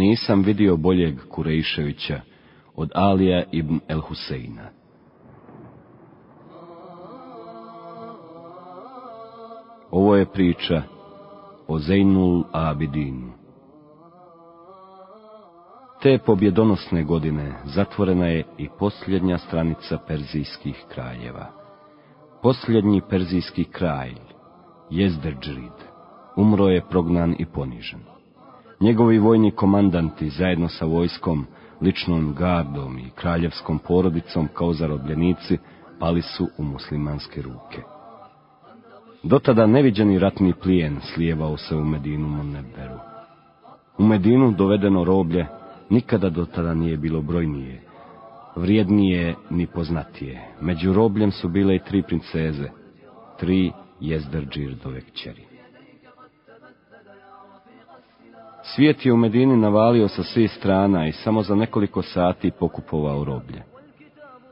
nisam vidio boljeg Kurejševića od Alija ibn el Huseina. Ovo je priča o Zeinul Abidinu. Te pobjedonosne godine zatvorena je i posljednja stranica perzijskih kraljeva. Posljednji perzijski kralj, Jezderdžrid, umro je prognan i ponižen. Njegovi vojni komandanti zajedno sa vojskom, ličnom gardom i kraljevskom porodicom kao zarobljenici pali su u muslimanske ruke. Dotada neviđeni ratni plijen slijevao se u Medinu Monneberu. U Medinu dovedeno roblje nikada do tada nije bilo brojnije, vrijednije ni poznatije. Među robljem su bile i tri princeze, tri jezdrđirdove kćeri. Svijet je u Medini navalio sa svih strana i samo za nekoliko sati pokupovao roblje.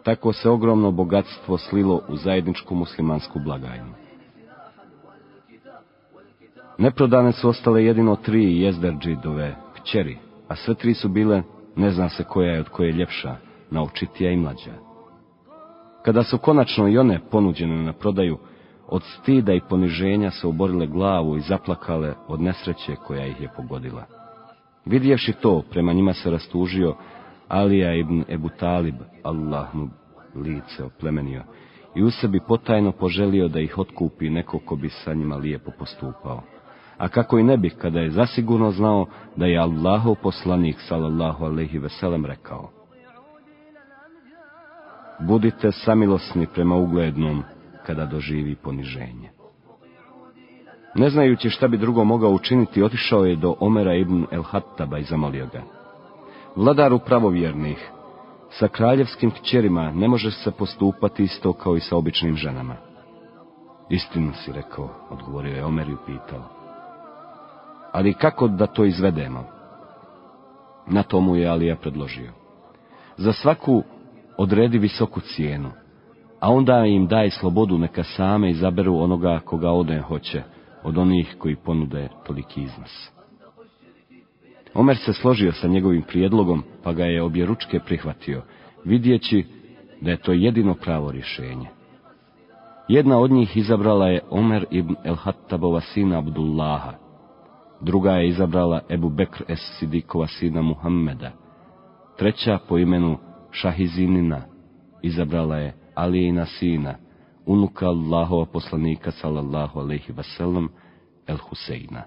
Tako se ogromno bogatstvo slilo u zajedničku muslimansku blagajnu. Neprodane su ostale jedino tri jezderdžidove kćeri, a sve tri su bile, ne zna se koja je od koje ljepša, naočitija i mlađa. Kada su konačno i one ponuđene na prodaju, od stida i poniženja se oborile glavu i zaplakale od nesreće koja ih je pogodila. Vidjevši to, prema njima se rastužio Alija ibn Ebu Talib, Allah mu lice oplemenio, i u sebi potajno poželio da ih otkupi neko ko bi sa njima lijepo postupao. A kako i ne bi, kada je zasigurno znao da je Allahov poslanik, sallallahu alaihi veselem, rekao. Budite samilosni prema uglednom, kada doživi poniženje. Ne znajući šta bi drugo mogao učiniti, otišao je do Omera ibn el-Hattaba i zamolio ga. Vladaru pravovjernih, sa kraljevskim kćerima ne može se postupati isto kao i sa običnim ženama. Istinu si rekao, odgovorio je Omer i upitao. Ali kako da to izvedemo? Na tomu je Alija predložio. Za svaku odredi visoku cijenu, a onda im daj slobodu neka same izaberu onoga koga one hoće, od onih koji ponude toliki iznos. Omer se složio sa njegovim prijedlogom, pa ga je obje ručke prihvatio, vidjeći da je to jedino pravo rješenje. Jedna od njih izabrala je Omer ibn el-Hattabova sina Abdullaha, druga je izabrala Ebu Bekr es Sidikova sina Muhammeda, treća po imenu Šahizinina izabrala je Alijina sina, unuka Allahova poslanika sallallahu alaihi wasallam, El Huseina.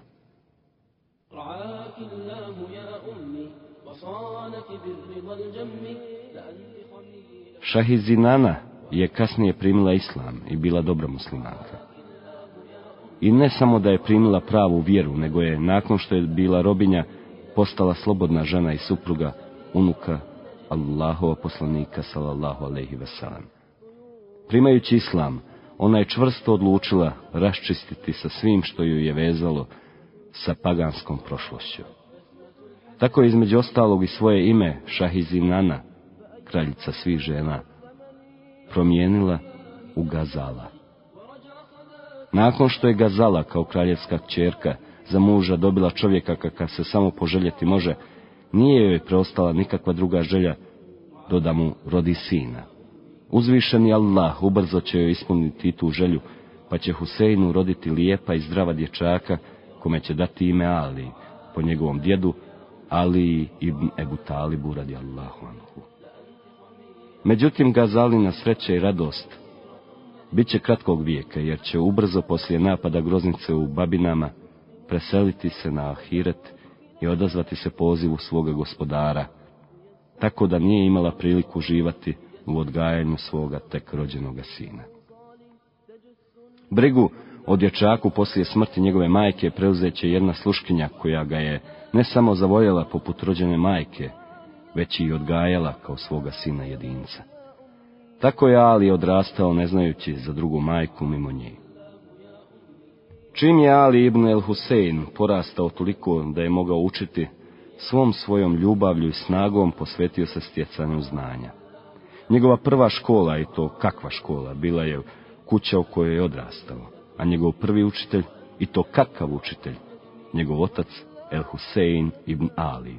Šahizinana je kasnije primila islam i bila dobra muslimanka. I ne samo da je primila pravu vjeru, nego je, nakon što je bila robinja, postala slobodna žena i supruga, unuka Allahova poslanika, sallallahu alaihi wasallam. Primajući islam, ona je čvrsto odlučila raščistiti sa svim što ju je vezalo sa paganskom prošlošću. Tako je između ostalog i svoje ime Šahizinana, kraljica svih žena, promijenila u Gazala. Nakon što je Gazala kao kraljevska kćerka za muža dobila čovjeka kakav se samo poželjeti može, nije joj preostala nikakva druga želja do da mu rodi sina. Uzvišeni Allah ubrzo će joj ispuniti tu želju, pa će Huseinu roditi lijepa i zdrava dječaka, kome će dati ime Ali, po njegovom djedu, Ali ibn Ebu Talibu radi Allahu anhu. Međutim, Gazalina sreća i radost bit će kratkog vijeka, jer će ubrzo poslije napada groznice u Babinama preseliti se na Ahiret i odazvati se pozivu svoga gospodara, tako da nije imala priliku živati u odgajanju svoga tek rođenoga sina. Brigu o dječaku poslije smrti njegove majke preuzeće jedna sluškinja koja ga je ne samo zavoljela poput rođene majke, već i odgajala kao svoga sina jedinca. Tako je Ali odrastao ne znajući za drugu majku mimo nje. Čim je Ali ibn el Husein porastao toliko da je mogao učiti, svom svojom ljubavlju i snagom posvetio se stjecanju znanja. Njegova prva škola, i to kakva škola, bila je kuća u kojoj je odrastao, a njegov prvi učitelj, i to kakav učitelj, njegov otac El Husein ibn Ali,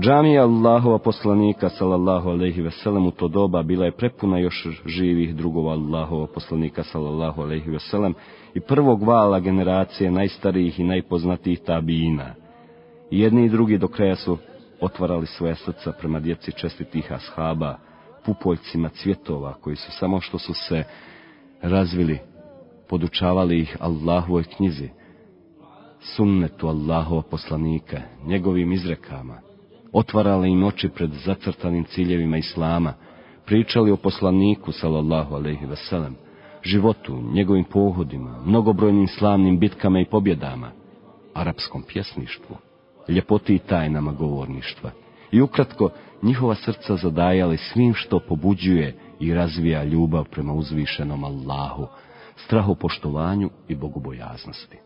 Džamija Allahova poslanika, sallallahu alaihi veselem, u to doba bila je prepuna još živih drugova Allahova poslanika, sallallahu alaihi veselem, i prvog vala generacije najstarijih i najpoznatijih tabijina. Jedni i drugi do kraja su otvarali svoja srca prema djeci čestitih ashaba, pupoljcima cvjetova, koji su samo što su se razvili, podučavali ih Allahovoj knjizi, sunnetu Allahova poslanika, njegovim izrekama, otvarali im oči pred zacrtanim ciljevima Islama, pričali o poslaniku, sallallahu alaihi veselem, životu, njegovim pohodima, mnogobrojnim slavnim bitkama i pobjedama, arapskom pjesništvu, ljepoti i tajnama govorništva. I ukratko, njihova srca zadajali svim što pobuđuje i razvija ljubav prema uzvišenom Allahu, strahopoštovanju i bogobojaznosti.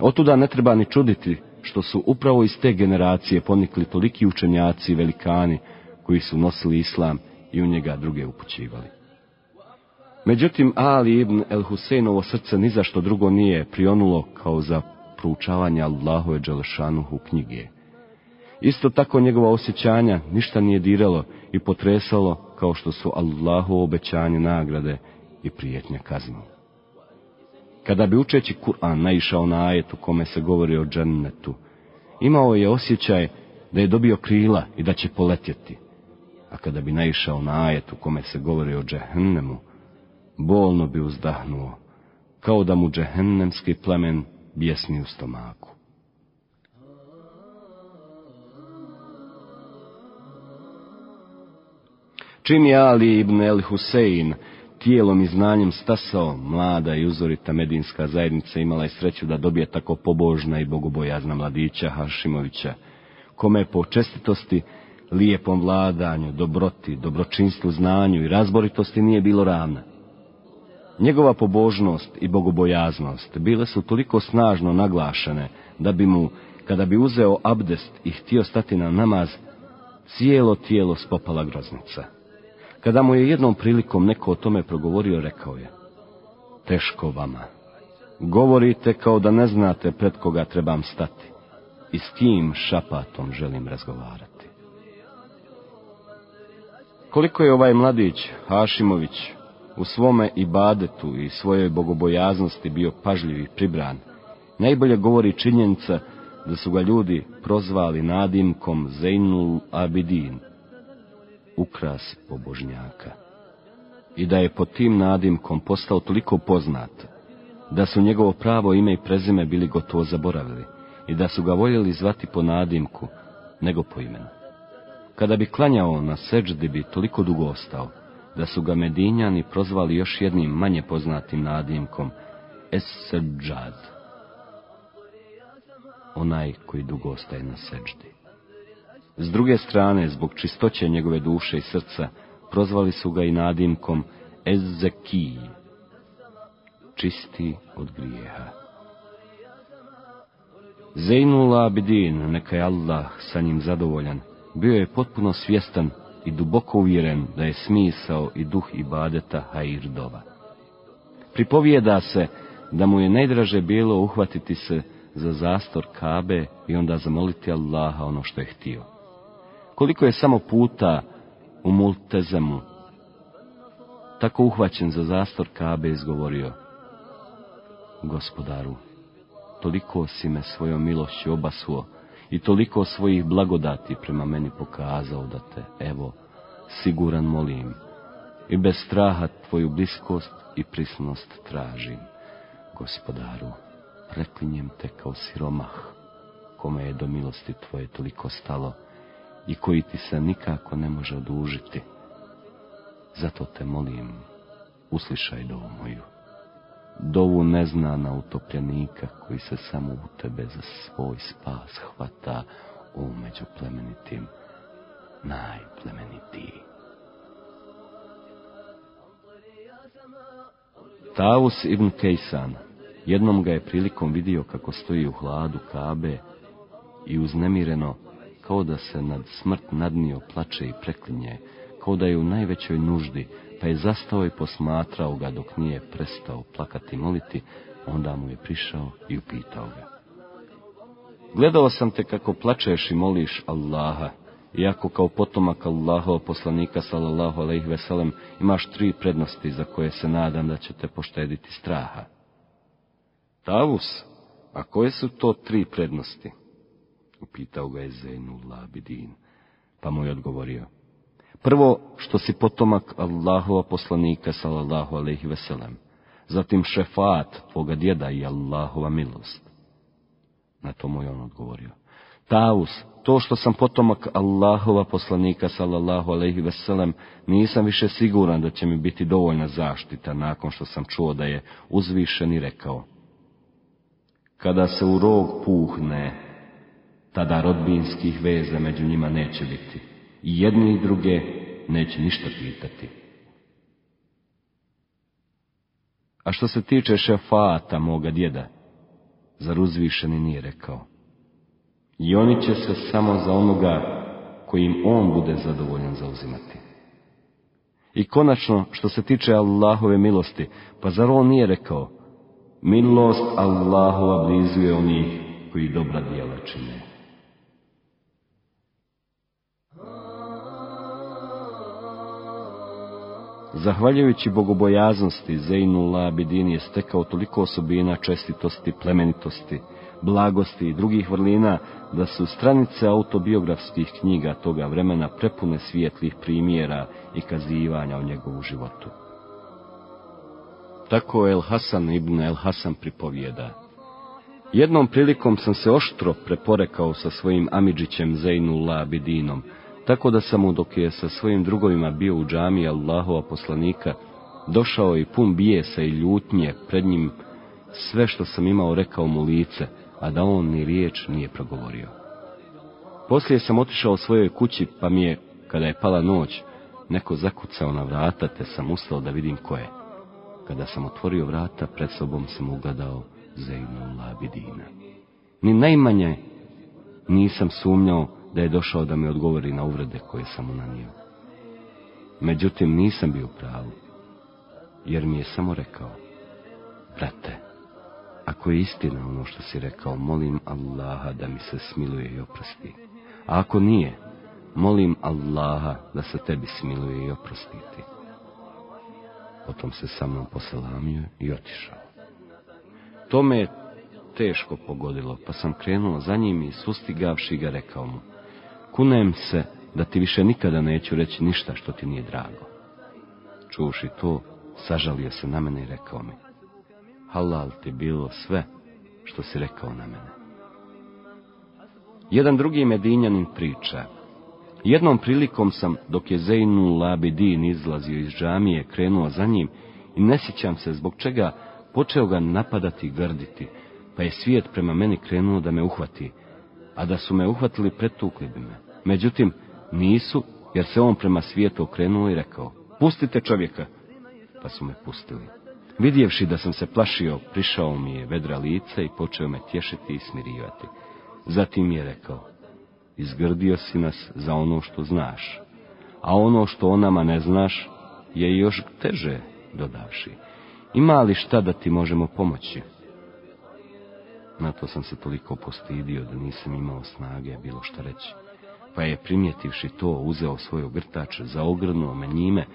Otuda ne treba ni čuditi što su upravo iz te generacije ponikli toliki učenjaci i velikani koji su nosili islam i u njega druge upućivali. Međutim, Ali ibn el Huseinovo srce ni za što drugo nije prionulo kao za proučavanje Allahove Đelešanuhu knjige. Isto tako njegova osjećanja ništa nije diralo i potresalo kao što su Allahu obećanje nagrade i prijetnja kaznu. Kada bi učeći Kur'an naišao na ajetu kome se govori o džennetu, imao je osjećaj da je dobio krila i da će poletjeti. A kada bi naišao na ajetu kome se govori o džehennemu, bolno bi uzdahnuo, kao da mu džehennemski plemen bjesni u stomaku. Je Ali ibn el Husein tijelom i znanjem stasao, mlada i uzorita medinska zajednica imala je sreću da dobije tako pobožna i bogobojazna mladića Hašimovića, kome po čestitosti, lijepom vladanju, dobroti, dobročinstvu, znanju i razboritosti nije bilo ravna. Njegova pobožnost i bogobojaznost bile su toliko snažno naglašene da bi mu, kada bi uzeo abdest i htio stati na namaz, cijelo tijelo spopala groznica. Kada mu je jednom prilikom neko o tome progovorio, rekao je, teško vama. Govorite kao da ne znate pred koga trebam stati i s kim šapatom želim razgovarati. Koliko je ovaj mladić, Hašimović, u svome ibadetu i svojoj bogobojaznosti bio pažljiv i pribran, najbolje govori činjenica da su ga ljudi prozvali nadimkom Zeinul Abidin, ukras pobožnjaka. I da je pod tim nadimkom postao toliko poznat, da su njegovo pravo ime i prezime bili gotovo zaboravili i da su ga voljeli zvati po nadimku, nego po imenu. Kada bi klanjao na seđdi bi toliko dugo ostao, da su ga Medinjani prozvali još jednim manje poznatim nadimkom, es onaj koji dugo ostaje na seđdi. S druge strane, zbog čistoće njegove duše i srca, prozvali su ga i nadimkom Ezekiji, čisti od grijeha. Zeinul Abidin, neka je Allah sa njim zadovoljan, bio je potpuno svjestan i duboko uvjeren da je smisao i duh ibadeta Hairdova. Pripovijeda se da mu je najdraže bilo uhvatiti se za zastor Kabe i onda zamoliti Allaha ono što je htio. Koliko je samo puta u multezemu, tako uhvaćen za zastor Kabe izgovorio, gospodaru, toliko si me svojom milošću obasuo i toliko svojih blagodati prema meni pokazao da te, evo, siguran molim i bez straha tvoju bliskost i prisnost tražim. Gospodaru, preklinjem te kao siromah, kome je do milosti tvoje toliko stalo, i koji ti se nikako ne može odužiti. Zato te molim, uslišaj dovu moju. Dovu neznana utopljenika koji se samo u tebe za svoj spas hvata u među plemenitim, najplemenitiji. Taus ibn Kejsan jednom ga je prilikom vidio kako stoji u hladu Kabe i uznemireno kao da se nad smrt nadnio plače i preklinje, kao da je u najvećoj nuždi, pa je zastao i posmatrao ga dok nije prestao plakati moliti, onda mu je prišao i upitao ga. Gledao sam te kako plačeš i moliš Allaha, iako kao potomak Allahova poslanika sallallahu alejhi ve sellem imaš tri prednosti za koje se nadam da će te poštediti straha. Tavus, a koje su to tri prednosti? Upitao ga je Zeinul Labidin, pa mu je odgovorio. Prvo, što si potomak Allahova poslanika sallallahu alejhi ve sellem, zatim šefat tvoga djeda i Allahova milost. Na to mu je on odgovorio. Taus, to što sam potomak Allahova poslanika sallallahu alejhi ve sellem, nisam više siguran da će mi biti dovoljna zaštita nakon što sam čuo da je uzvišen i rekao. Kada se u rog puhne, tada rodbinskih veza među njima neće biti. I jedni i druge neće ništa pitati. A što se tiče šefata moga djeda, zar uzvišeni nije rekao? I oni će se samo za onoga kojim on bude zadovoljan zauzimati. I konačno, što se tiče Allahove milosti, pa zar on nije rekao, milost Allahova blizu je onih koji dobra djela čine. Zahvaljujući bogobojaznosti, Zeinul Abidin je stekao toliko osobina čestitosti, plemenitosti, blagosti i drugih vrlina, da su stranice autobiografskih knjiga toga vremena prepune svijetlih primjera i kazivanja o njegovu životu. Tako El Hasan ibn El Hasan pripovijeda. Jednom prilikom sam se oštro preporekao sa svojim Amidžićem Zeinul Abidinom, tako da sam mu dok je sa svojim drugovima bio u džami Allahova poslanika, došao i pun bijesa i ljutnje pred njim sve što sam imao rekao mu lice, a da on ni riječ nije progovorio. Poslije sam otišao svojoj kući, pa mi je, kada je pala noć, neko zakucao na vrata, te sam ustao da vidim ko je. Kada sam otvorio vrata, pred sobom sam ugledao Zeynu Labidina. Ni najmanje nisam sumnjao da je došao da mi odgovori na uvrede koje sam mu nanio. Međutim, nisam bio pravu, jer mi je samo rekao, brate, ako je istina ono što si rekao, molim Allaha da mi se smiluje i oprosti. A ako nije, molim Allaha da se tebi smiluje i oprostiti. Potom se sa mnom poselamio i otišao. To me je teško pogodilo, pa sam krenuo za njim i sustigavši ga rekao mu, kunem se da ti više nikada neću reći ništa što ti nije drago. Čuši to, sažalio se na mene i rekao mi, halal ti bilo sve što si rekao na mene. Jedan drugi medinjanin priča. Jednom prilikom sam, dok je Zeinul Labidin izlazio iz džamije, krenuo za njim i ne sjećam se zbog čega počeo ga napadati i grditi, pa je svijet prema meni krenuo da me uhvati, a da su me uhvatili pretukli bi me. Međutim, nisu, jer se on prema svijetu okrenuo i rekao, pustite čovjeka, pa su me pustili. Vidjevši da sam se plašio, prišao mi je vedra lice i počeo me tješiti i smirivati. Zatim je rekao, izgrdio si nas za ono što znaš, a ono što o nama ne znaš je još teže, dodavši. Ima li šta da ti možemo pomoći? Na to sam se toliko postidio da nisam imao snage bilo šta reći. Pa je primjetivši to uzeo svoj ogrtač, zaogrnuo me njime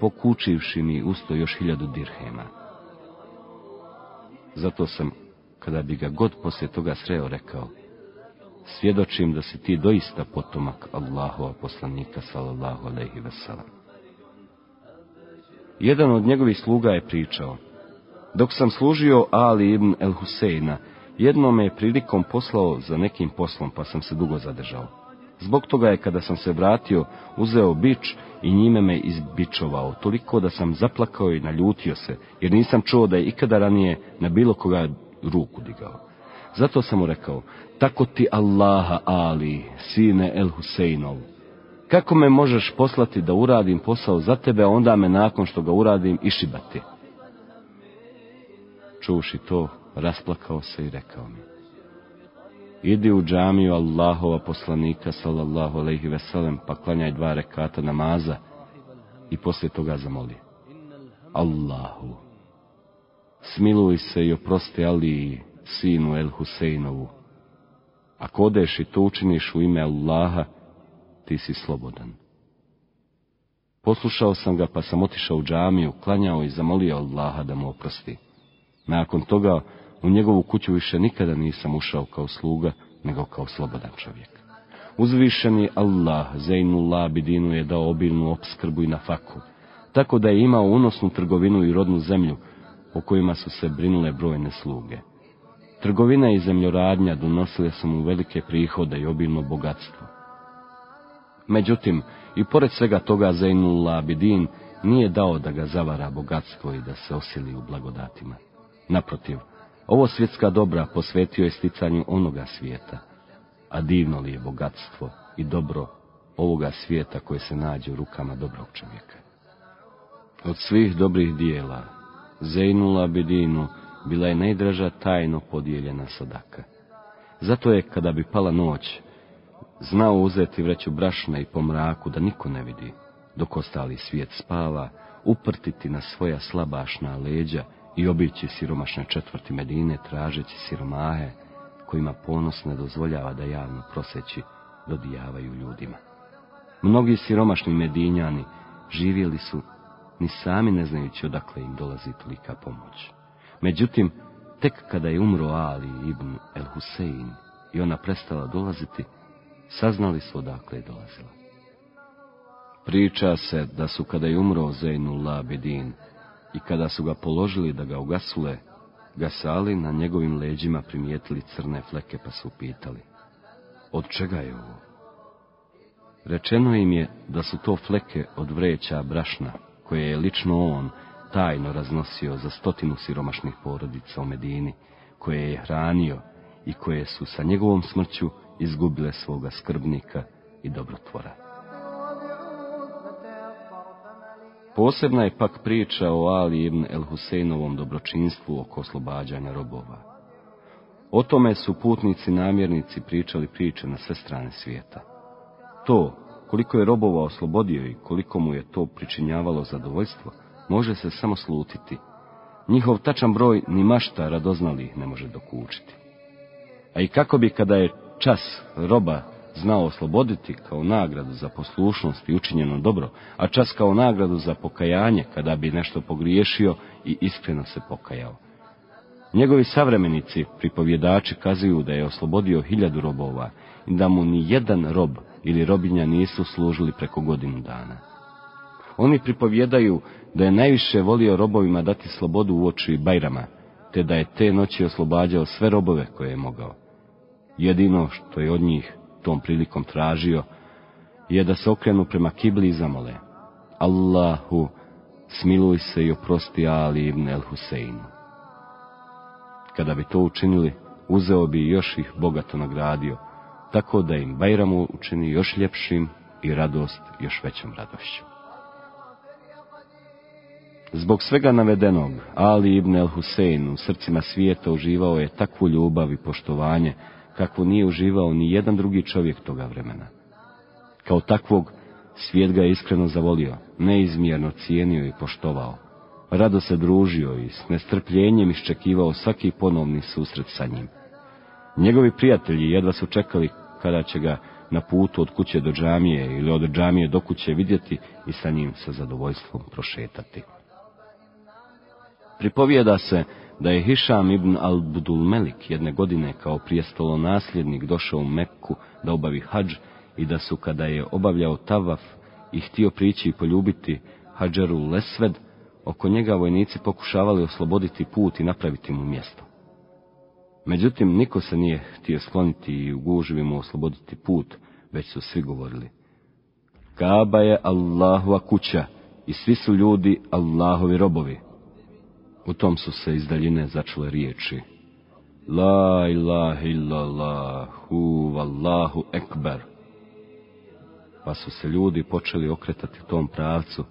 pokučivši mi usto još hiljadu dirhema. Zato sam, kada bi ga god poslije toga sreo, rekao, svjedočim da si ti doista potomak Allahova poslanika, sallallahu alaihi wasallam. Jedan od njegovih sluga je pričao, dok sam služio Ali ibn el Huseina, jednom me je prilikom poslao za nekim poslom, pa sam se dugo zadržao. Zbog toga je, kada sam se vratio, uzeo bič i njime me izbičovao, toliko da sam zaplakao i naljutio se, jer nisam čuo da je ikada ranije na bilo koga ruku digao. Zato sam mu rekao, tako ti Allaha Ali, sine El Huseinov, kako me možeš poslati da uradim posao za tebe, onda me nakon što ga uradim išibati? Čuši to, rasplakao se i rekao mi, idi u džamiju Allahova poslanika sallallahu alejhi ve sellem pa klanjaj dva rekata namaza i poslije toga zamoli Allahu smiluj se i oprosti Ali sinu El Huseinovu Ako odeš i to učiniš u ime Allaha, ti si slobodan. Poslušao sam ga pa sam otišao u džamiju, klanjao i zamolio Allaha da mu oprosti. Nakon toga u njegovu kuću više nikada nisam ušao kao sluga, nego kao slobodan čovjek. Uzvišeni Allah, Zeinullah Bidinu je dao obilnu opskrbu i na faku, tako da je imao unosnu trgovinu i rodnu zemlju, o kojima su se brinule brojne sluge. Trgovina i zemljoradnja donosile su mu velike prihode i obilno bogatstvo. Međutim, i pored svega toga Zeinullah Abidin nije dao da ga zavara bogatstvo i da se osili u blagodatima. Naprotiv, ovo svjetska dobra posvetio je sticanju onoga svijeta, a divno li je bogatstvo i dobro ovoga svijeta koje se nađe u rukama dobrog čovjeka. Od svih dobrih dijela, Zeinula Abidinu bila je najdraža tajno podijeljena sadaka. Zato je, kada bi pala noć, znao uzeti vreću brašna i po mraku da niko ne vidi, dok ostali svijet spava, uprtiti na svoja slabašna leđa i obići siromašne četvrti Medine tražeći siromahe, kojima ponos ne dozvoljava da javno proseći dodijavaju ljudima. Mnogi siromašni Medinjani živjeli su ni sami ne znajući odakle im dolazi tolika pomoć. Međutim, tek kada je umro Ali ibn el Husein i ona prestala dolaziti, saznali su odakle je dolazila. Priča se da su kada je umro Zeinul Labedin i kada su ga položili da ga ugasule, gasali na njegovim leđima primijetili crne fleke pa su pitali, od čega je ovo? Rečeno im je da su to fleke od vreća brašna, koje je lično on tajno raznosio za stotinu siromašnih porodica u Medini, koje je hranio i koje su sa njegovom smrću izgubile svoga skrbnika i dobrotvora. Posebna je pak priča o Ali ibn el Huseinovom dobročinstvu oko oslobađanja robova. O tome su putnici namjernici pričali priče na sve strane svijeta. To, koliko je robova oslobodio i koliko mu je to pričinjavalo zadovoljstvo, može se samo slutiti. Njihov tačan broj ni mašta radoznali ih ne može dokučiti. A i kako bi kada je čas roba znao osloboditi kao nagradu za poslušnost i učinjeno dobro, a čas kao nagradu za pokajanje kada bi nešto pogriješio i iskreno se pokajao. Njegovi savremenici, pripovjedači, kazuju da je oslobodio hiljadu robova i da mu ni jedan rob ili robinja nisu služili preko godinu dana. Oni pripovjedaju da je najviše volio robovima dati slobodu u oči Bajrama, te da je te noći oslobađao sve robove koje je mogao. Jedino što je od njih tom prilikom tražio, je da se okrenu prema kibli i zamole. Allahu, smiluj se i oprosti Ali ibn el Huseinu. Kada bi to učinili, uzeo bi još ih bogato nagradio, tako da im Bajramu učini još ljepšim i radost još većom radošću. Zbog svega navedenog, Ali ibn el Husein u srcima svijeta uživao je takvu ljubav i poštovanje, kakvu nije uživao ni jedan drugi čovjek toga vremena. Kao takvog, svijet ga je iskreno zavolio, neizmjerno cijenio i poštovao. Rado se družio i s nestrpljenjem iščekivao svaki ponovni susret sa njim. Njegovi prijatelji jedva su čekali kada će ga na putu od kuće do džamije ili od džamije do kuće vidjeti i sa njim sa zadovoljstvom prošetati. Pripovijeda se da je Hišam ibn al-Budul Melik jedne godine kao prijestolo nasljednik došao u Mekku da obavi hađ i da su kada je obavljao tavaf i htio prići i poljubiti hađaru Lesved, oko njega vojnici pokušavali osloboditi put i napraviti mu mjesto. Međutim, niko se nije htio skloniti i u gužvi mu osloboditi put, već su svi govorili. Kaba je Allahova kuća i svi su ljudi Allahovi robovi. U tom su se iz daljine začule riječi. La ilaha illallah, hu vallahu ekber. Pa su se ljudi počeli okretati tom pravcu,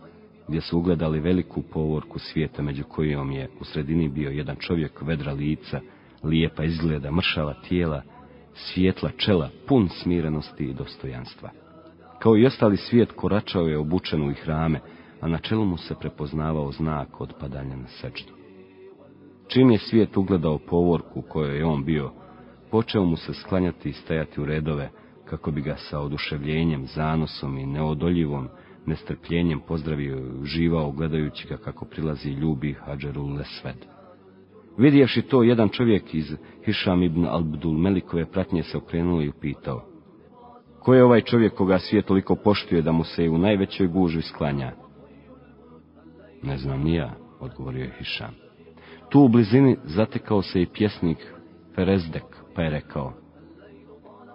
gdje su ugledali veliku povorku svijeta, među kojom je u sredini bio jedan čovjek vedra lica, lijepa izgleda, mršava tijela, svijetla čela, pun smirenosti i dostojanstva. Kao i ostali svijet koračao je obučen u ih rame, a na čelu mu se prepoznavao znak odpadanja na sečtu. Čim je svijet ugledao povorku kojoj je on bio, počeo mu se sklanjati i stajati u redove, kako bi ga sa oduševljenjem, zanosom i neodoljivom nestrpljenjem pozdravio i uživao gledajući ga kako prilazi ljubi Hadžerul Lesved. Vidjevši to, jedan čovjek iz Hišam ibn Abdul Melikove pratnje se okrenuo i upitao. Ko je ovaj čovjek koga svijet toliko poštuje da mu se i u najvećoj gužvi sklanja? Ne znam ni ja, odgovorio je Hišam. Tu u blizini zatekao se i pjesnik Ferezdek, pa je rekao.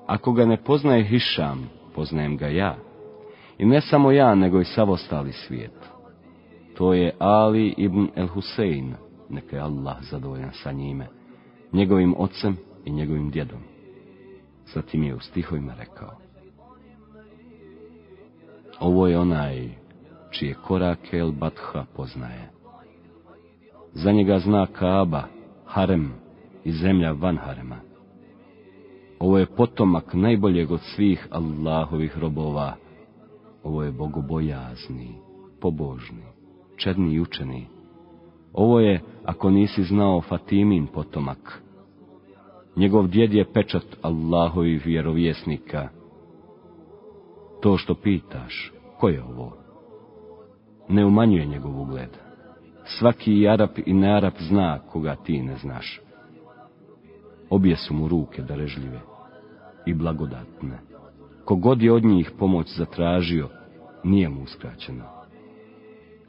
Ako ga ne poznaje Hišam, poznajem ga ja. I ne samo ja, nego i sav ostali svijet. To je Ali ibn el Husein, neka je Allah zadovoljan sa njime, njegovim ocem i njegovim djedom. Zatim je u stihovima rekao. Ovo je onaj čije korake El Batha poznaje. Za njega zna Kaaba, Harem i zemlja van Harema. Ovo je potomak najboljeg od svih Allahovih robova. Ovo je bogobojazni, pobožni, čedni i učeni. Ovo je, ako nisi znao, Fatimin potomak. Njegov djed je pečat Allahovih vjerovjesnika. To što pitaš, ko je ovo? Ne umanjuje njegov ugled. Svaki i Arap i ne Arap zna koga ti ne znaš. Obje su mu ruke darežljive i blagodatne. Kogod je od njih pomoć zatražio, nije mu uskraćeno.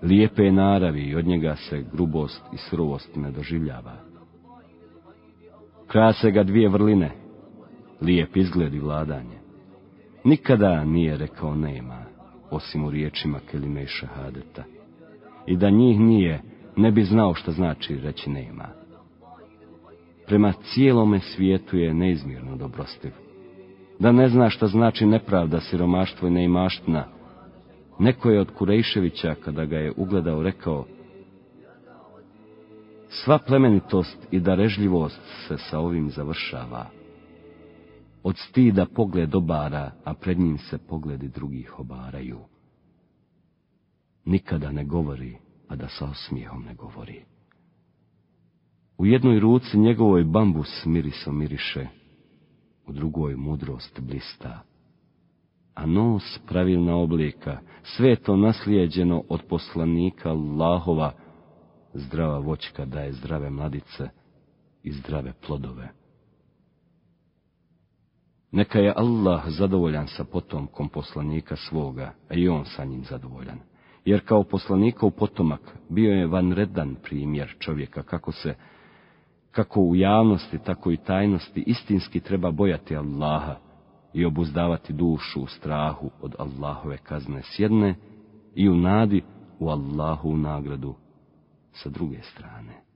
Lijepe je naravi i od njega se grubost i surovost ne doživljava. Krase ga dvije vrline, lijep izgled i vladanje. Nikada nije rekao nema, osim u riječima kelime i šahadeta. I da njih nije, ne bi znao što znači reći nema. Prema cijelome svijetu je neizmjerno dobrostiv. Da ne zna što znači nepravda, siromaštvo i neimaština, neko je od Kurejševića, kada ga je ugledao, rekao Sva plemenitost i darežljivost se sa ovim završava. Od stida pogled obara, a pred njim se pogledi drugih obaraju. Nikada ne govori, a da sa osmijehom ne govori. U jednoj ruci njegovoj bambus miriso miriše, u drugoj mudrost blista. A nos pravilna oblika, sve to naslijeđeno od poslanika Allahova, zdrava voćka daje zdrave mladice i zdrave plodove. Neka je Allah zadovoljan sa potomkom poslanika svoga, a i on sa njim zadovoljan. Jer kao poslanikov potomak bio je vanredan primjer čovjeka kako se, kako u javnosti, tako i tajnosti istinski treba bojati Allaha i obuzdavati dušu u strahu od Allahove kazne s jedne i u nadi u Allahu nagradu sa druge strane.